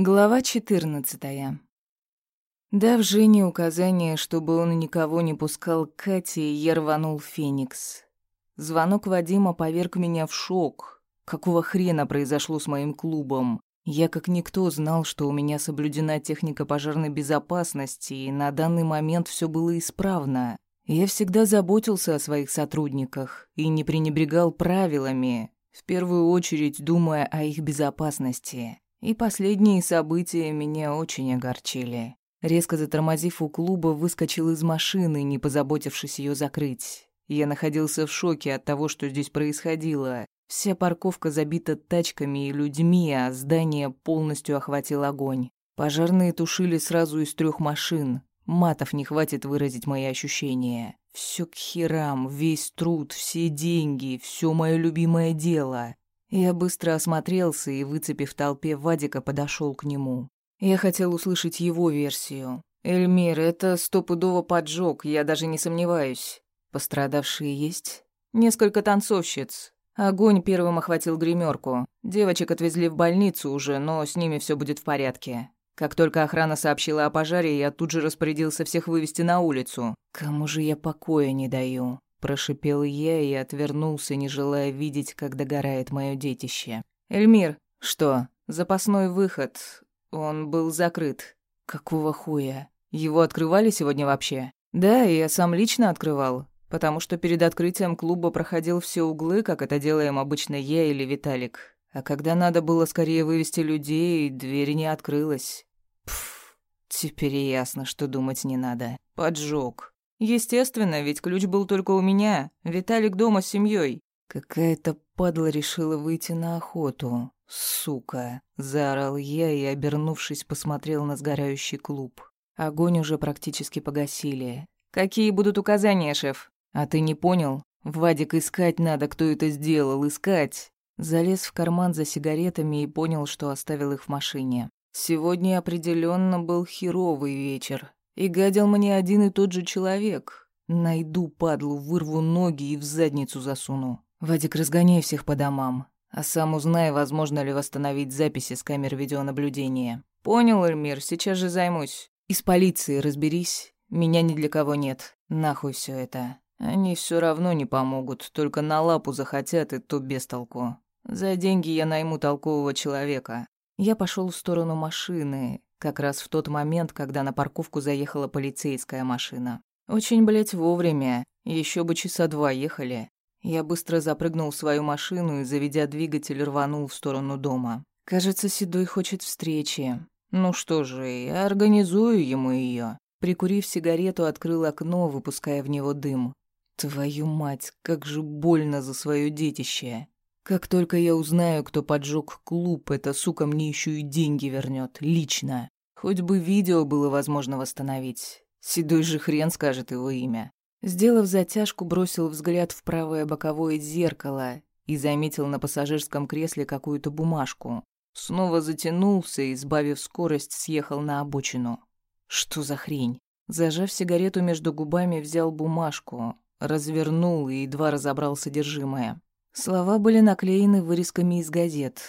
Глава 14. Дав Жене указание, чтобы он никого не пускал к Кате, я рванул Феникс. Звонок Вадима поверг меня в шок. Какого хрена произошло с моим клубом? Я как никто знал, что у меня соблюдена техника пожарной безопасности, и на данный момент все было исправно. Я всегда заботился о своих сотрудниках и не пренебрегал правилами, в первую очередь думая о их безопасности. И последние события меня очень огорчили. Резко затормозив у клуба, выскочил из машины, не позаботившись ее закрыть. Я находился в шоке от того, что здесь происходило. Вся парковка забита тачками и людьми, а здание полностью охватил огонь. Пожарные тушили сразу из трех машин. Матов не хватит выразить мои ощущения. Все к херам, весь труд, все деньги, все мое любимое дело. Я быстро осмотрелся и, выцепив толпе Вадика, подошел к нему. Я хотел услышать его версию. «Эльмир, это стопудово поджог, я даже не сомневаюсь. Пострадавшие есть?» «Несколько танцовщиц. Огонь первым охватил гримерку. Девочек отвезли в больницу уже, но с ними все будет в порядке. Как только охрана сообщила о пожаре, я тут же распорядился всех вывести на улицу. Кому же я покоя не даю?» Прошипел я и отвернулся, не желая видеть, как догорает мое детище. «Эльмир, что? Запасной выход. Он был закрыт. Какого хуя? Его открывали сегодня вообще?» «Да, я сам лично открывал, потому что перед открытием клуба проходил все углы, как это делаем обычно я или Виталик. А когда надо было скорее вывести людей, дверь не открылась. Пф, теперь ясно, что думать не надо. Поджог. Естественно, ведь ключ был только у меня. Виталик дома с семьей. Какая-то падла решила выйти на охоту. Сука, заорал я и, обернувшись, посмотрел на сгорающий клуб. Огонь уже практически погасили. Какие будут указания, шеф? А ты не понял? Вадик, искать надо, кто это сделал, искать. Залез в карман за сигаретами и понял, что оставил их в машине. Сегодня определенно был херовый вечер. И гадил мне один и тот же человек. Найду падлу, вырву ноги и в задницу засуну. Вадик, разгоняй всех по домам. А сам узнай, возможно ли восстановить записи с камер видеонаблюдения. Понял, Эльмир, сейчас же займусь. Из полиции разберись. Меня ни для кого нет. Нахуй все это. Они все равно не помогут, только на лапу захотят, и то без толку. За деньги я найму толкового человека. Я пошел в сторону машины, как раз в тот момент, когда на парковку заехала полицейская машина. Очень, блядь, вовремя. Еще бы часа два ехали. Я быстро запрыгнул в свою машину и, заведя двигатель, рванул в сторону дома. Кажется, Седой хочет встречи. Ну что же, я организую ему ее. Прикурив сигарету, открыл окно, выпуская в него дым. Твою мать, как же больно за свое детище. Как только я узнаю, кто поджег клуб, эта сука мне еще и деньги вернет, лично. Хоть бы видео было возможно восстановить. Седой же хрен скажет его имя. Сделав затяжку, бросил взгляд в правое боковое зеркало и заметил на пассажирском кресле какую-то бумажку. Снова затянулся и, сбавив скорость, съехал на обочину. Что за хрень? Зажав сигарету между губами, взял бумажку, развернул и едва разобрал содержимое. Слова были наклеены вырезками из газет.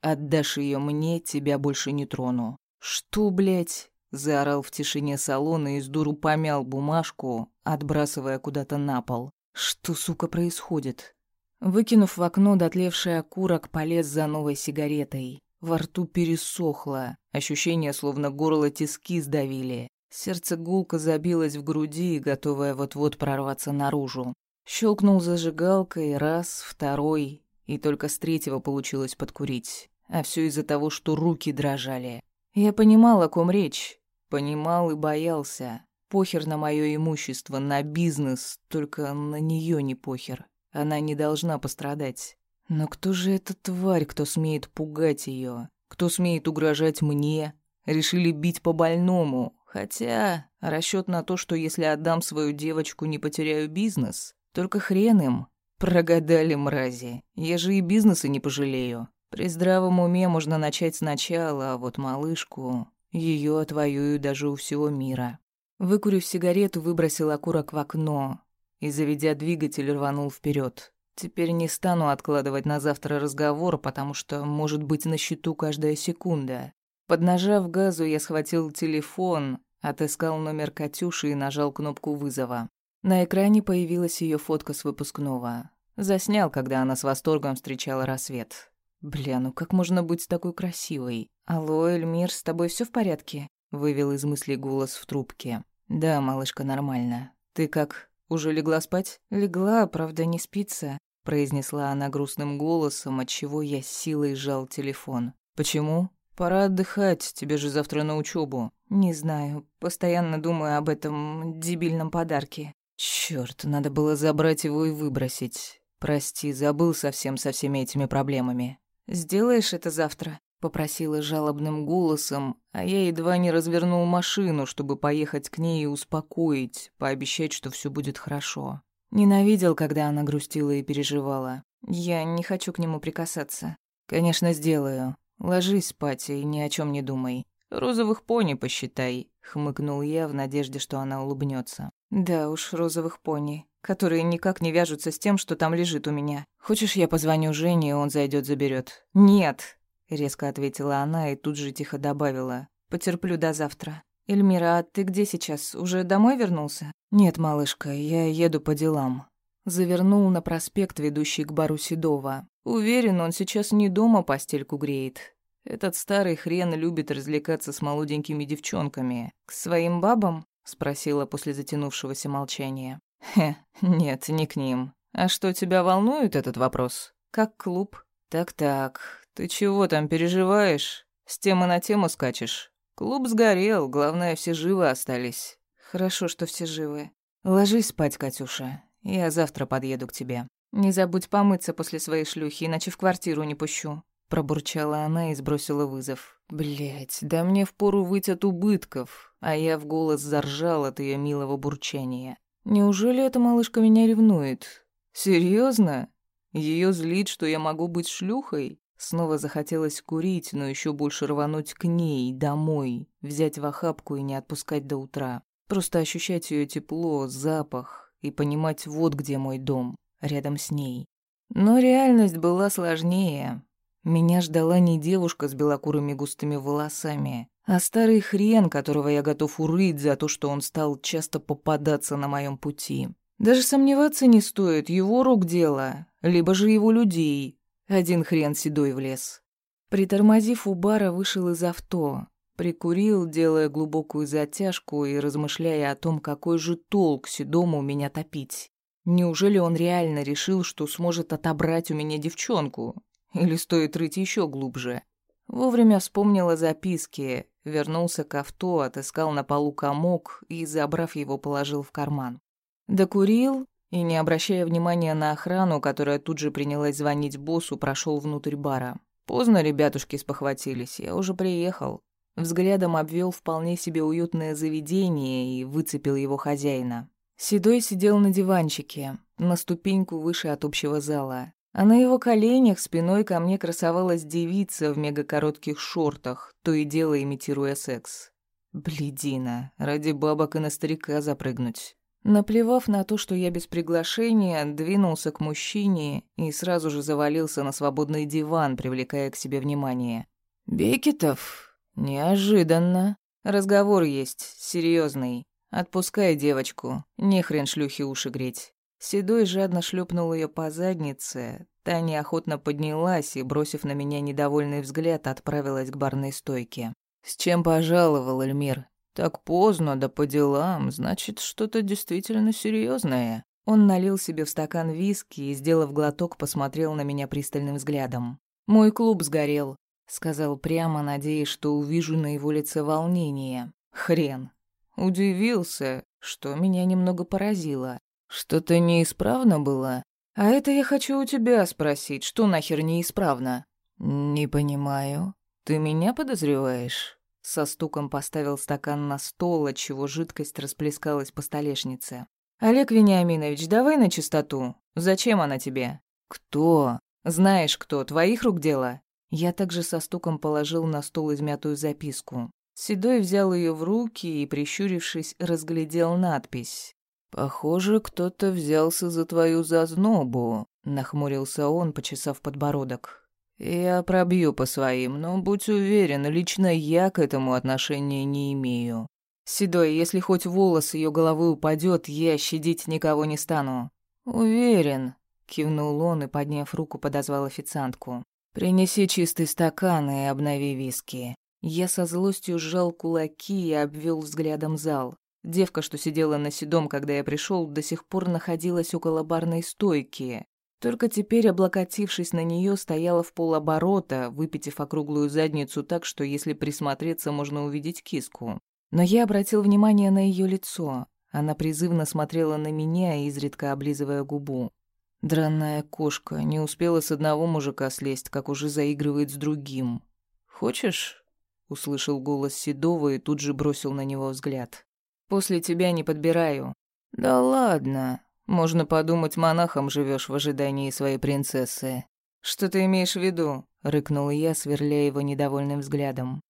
«Отдашь ее мне, тебя больше не трону». «Что, блядь?» — заорал в тишине салона и с дуру помял бумажку, отбрасывая куда-то на пол. «Что, сука, происходит?» Выкинув в окно дотлевший окурок, полез за новой сигаретой. Во рту пересохло, ощущение, словно горло тиски сдавили. Сердце гулко забилось в груди, готовое вот-вот прорваться наружу. Щелкнул зажигалкой раз, второй, и только с третьего получилось подкурить. А все из-за того, что руки дрожали. Я понимал, о ком речь. Понимал и боялся. Похер на мое имущество, на бизнес, только на нее не похер. Она не должна пострадать. Но кто же эта тварь, кто смеет пугать ее? Кто смеет угрожать мне? Решили бить по больному. Хотя расчет на то, что если отдам свою девочку, не потеряю бизнес, только хрен им. Прогадали мрази. Я же и бизнеса не пожалею. При здравом уме можно начать сначала, а вот малышку... Ее отвоюю даже у всего мира. Выкурив сигарету, выбросил окурок в окно и, заведя двигатель, рванул вперед. Теперь не стану откладывать на завтра разговор, потому что может быть на счету каждая секунда. Поднажав газу, я схватил телефон, отыскал номер Катюши и нажал кнопку вызова. На экране появилась ее фотка с выпускного. Заснял, когда она с восторгом встречала рассвет. «Бля, ну как можно быть такой красивой? Алло, Эльмир, с тобой все в порядке?» Вывел из мыслей голос в трубке. «Да, малышка, нормально. Ты как, уже легла спать?» «Легла, правда, не спится», — произнесла она грустным голосом, отчего я силой сжал телефон. «Почему?» «Пора отдыхать, тебе же завтра на учебу. «Не знаю, постоянно думаю об этом дебильном подарке». Черт, надо было забрать его и выбросить. Прости, забыл совсем со всеми этими проблемами. «Сделаешь это завтра?» — попросила жалобным голосом, а я едва не развернул машину, чтобы поехать к ней и успокоить, пообещать, что все будет хорошо. Ненавидел, когда она грустила и переживала. Я не хочу к нему прикасаться. «Конечно, сделаю. Ложись спать и ни о чем не думай. Розовых пони посчитай», — хмыкнул я в надежде, что она улыбнется. «Да уж, розовых пони, которые никак не вяжутся с тем, что там лежит у меня. Хочешь, я позвоню Жене, и он зайдет заберет? «Нет», — резко ответила она и тут же тихо добавила. «Потерплю до завтра». «Эльмира, а ты где сейчас? Уже домой вернулся?» «Нет, малышка, я еду по делам». Завернул на проспект, ведущий к бару Седова. Уверен, он сейчас не дома постельку греет. Этот старый хрен любит развлекаться с молоденькими девчонками. К своим бабам? Спросила после затянувшегося молчания. Хе, нет, не к ним. А что тебя волнует этот вопрос? Как клуб? Так-так. Ты чего там переживаешь? С темы на тему скачешь. Клуб сгорел, главное, все живы остались. Хорошо, что все живы. Ложись спать, Катюша. Я завтра подъеду к тебе. Не забудь помыться после своей шлюхи, иначе в квартиру не пущу. Пробурчала она и сбросила вызов. Блять, да мне впору выйти от убытков, а я в голос заржал от ее милого бурчания. Неужели эта малышка меня ревнует? Серьезно? Ее злит, что я могу быть шлюхой? Снова захотелось курить, но еще больше рвануть к ней, домой, взять в охапку и не отпускать до утра. Просто ощущать ее тепло, запах и понимать, вот где мой дом, рядом с ней. Но реальность была сложнее. Меня ждала не девушка с белокурыми густыми волосами, а старый хрен, которого я готов урыть за то, что он стал часто попадаться на моем пути. Даже сомневаться не стоит, его рук дело, либо же его людей. Один хрен седой в лес. Притормозив у бара, вышел из авто. Прикурил, делая глубокую затяжку и размышляя о том, какой же толк седому меня топить. Неужели он реально решил, что сможет отобрать у меня девчонку? Или стоит рыть еще глубже? Вовремя вспомнил о записке, вернулся к авто, отыскал на полу комок и, забрав его, положил в карман. Докурил и, не обращая внимания на охрану, которая тут же принялась звонить боссу, прошел внутрь бара. Поздно ребятушки спохватились, я уже приехал. Взглядом обвел вполне себе уютное заведение и выцепил его хозяина. Седой сидел на диванчике, на ступеньку выше от общего зала. А на его коленях спиной ко мне красовалась девица в мегакоротких шортах, то и дело имитируя секс. Бледина, ради бабок и на старика запрыгнуть. Наплевав на то, что я без приглашения, двинулся к мужчине и сразу же завалился на свободный диван, привлекая к себе внимание. «Бекетов? Неожиданно. Разговор есть, серьезный. Отпускай девочку, не хрен шлюхи уши греть». Седой жадно шлепнул ее по заднице. Та неохотно поднялась и, бросив на меня недовольный взгляд, отправилась к барной стойке. «С чем пожаловал, Эльмир? Так поздно, да по делам, значит, что-то действительно серьезное. Он налил себе в стакан виски и, сделав глоток, посмотрел на меня пристальным взглядом. «Мой клуб сгорел», — сказал прямо, надеясь, что увижу на его лице волнение. «Хрен». Удивился, что меня немного поразило. Что-то неисправно было? А это я хочу у тебя спросить, что нахер неисправно? Не понимаю. Ты меня подозреваешь? Со стуком поставил стакан на стол, отчего жидкость расплескалась по столешнице. «Олег Вениаминович, давай на чистоту. Зачем она тебе?» «Кто?» «Знаешь, кто. Твоих рук дело?» Я также со стуком положил на стол измятую записку. Седой взял ее в руки и, прищурившись, разглядел надпись. «Похоже, кто-то взялся за твою зазнобу», — нахмурился он, почесав подбородок. Я пробью по своим, но будь уверен, лично я к этому отношения не имею. Седой, если хоть волос ее головы упадет, я щадить никого не стану. Уверен, кивнул он и, подняв руку, подозвал официантку. Принеси чистый стакан и обнови виски. Я со злостью сжал кулаки и обвел взглядом зал. Девка, что сидела на седом, когда я пришел, до сих пор находилась около барной стойки. Только теперь, облокотившись на нее, стояла в полоборота, выпитив округлую задницу так, что если присмотреться, можно увидеть киску. Но я обратил внимание на ее лицо. Она призывно смотрела на меня, изредка облизывая губу. Дранная кошка не успела с одного мужика слезть, как уже заигрывает с другим. «Хочешь?» — услышал голос Седова и тут же бросил на него взгляд. После тебя не подбираю». «Да ладно. Можно подумать, монахом живешь в ожидании своей принцессы». «Что ты имеешь в виду?» — рыкнул я, сверляя его недовольным взглядом.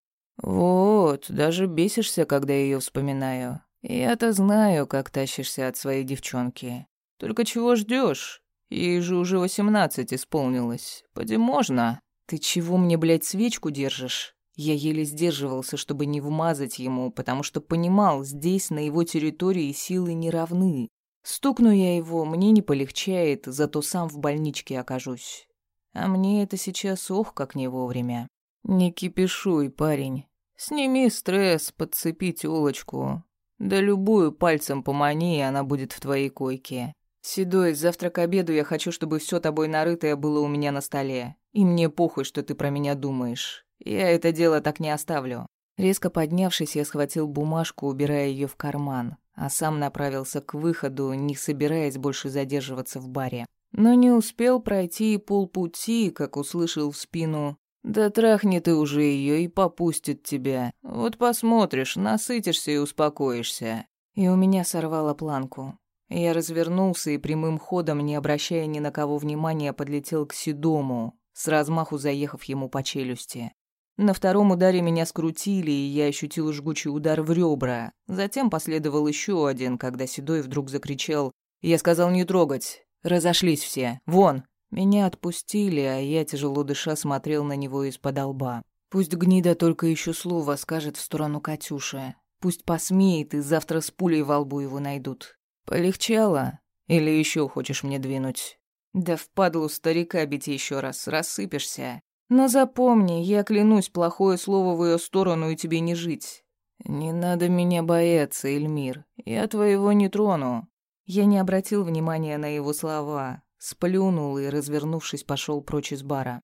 «Вот, даже бесишься, когда ее вспоминаю. Я-то знаю, как тащишься от своей девчонки. Только чего ждешь? Ей же уже восемнадцать исполнилось. Поди можно». «Ты чего мне, блядь, свечку держишь?» Я еле сдерживался, чтобы не вмазать ему, потому что понимал, здесь, на его территории, силы не равны. Стукну я его, мне не полегчает, зато сам в больничке окажусь. А мне это сейчас ох, как не вовремя. Не кипишуй, парень. Сними стресс, подцепи тёлочку. Да любую пальцем помани, и она будет в твоей койке. Седой, завтра к обеду я хочу, чтобы все тобой нарытое было у меня на столе. И мне похуй, что ты про меня думаешь. Я это дело так не оставлю. Резко поднявшись, я схватил бумажку, убирая ее в карман, а сам направился к выходу, не собираясь больше задерживаться в баре. Но не успел пройти и полпути, как услышал в спину «Да трахни ты уже ее и попустит тебя. Вот посмотришь, насытишься и успокоишься». И у меня сорвало планку. Я развернулся и прямым ходом, не обращая ни на кого внимания, подлетел к Седому, с размаху заехав ему по челюсти. На втором ударе меня скрутили, и я ощутил жгучий удар в ребра. Затем последовал еще один, когда Седой вдруг закричал. Я сказал не трогать. Разошлись все. Вон. Меня отпустили, а я, тяжело дыша, смотрел на него из-под лба. Пусть гнида только еще слово скажет в сторону Катюши. Пусть посмеет, и завтра с пулей во лбу его найдут. Полегчало? Или еще хочешь мне двинуть? Да впадлу старика бить еще раз, рассыпешься. Но запомни, я клянусь, плохое слово в ее сторону и тебе не жить. Не надо меня бояться, Эльмир. Я твоего не трону. Я не обратил внимания на его слова, сплюнул и, развернувшись, пошел прочь из бара.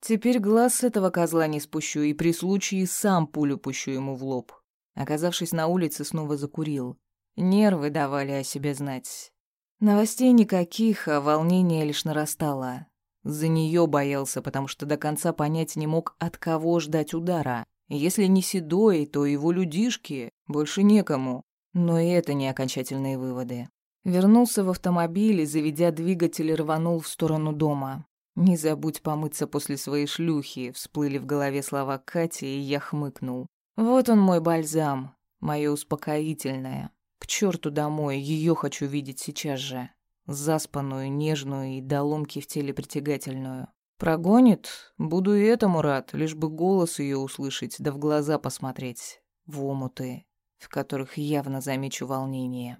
Теперь глаз с этого козла не спущу и при случае сам пулю пущу ему в лоб. Оказавшись на улице, снова закурил. Нервы давали о себе знать. Новостей никаких, а волнение лишь нарастало. За нее боялся, потому что до конца понять не мог, от кого ждать удара. Если не Седой, то его людишки. Больше некому. Но и это не окончательные выводы. Вернулся в автомобиль и, заведя двигатель, рванул в сторону дома. «Не забудь помыться после своей шлюхи», — всплыли в голове слова Кати, и я хмыкнул. «Вот он мой бальзам, мое успокоительное. Черту домой, ее хочу видеть сейчас же» заспанную, нежную и до ломки в теле притягательную. Прогонит? Буду и этому рад, лишь бы голос ее услышать, да в глаза посмотреть. В омуты, в которых явно замечу волнение.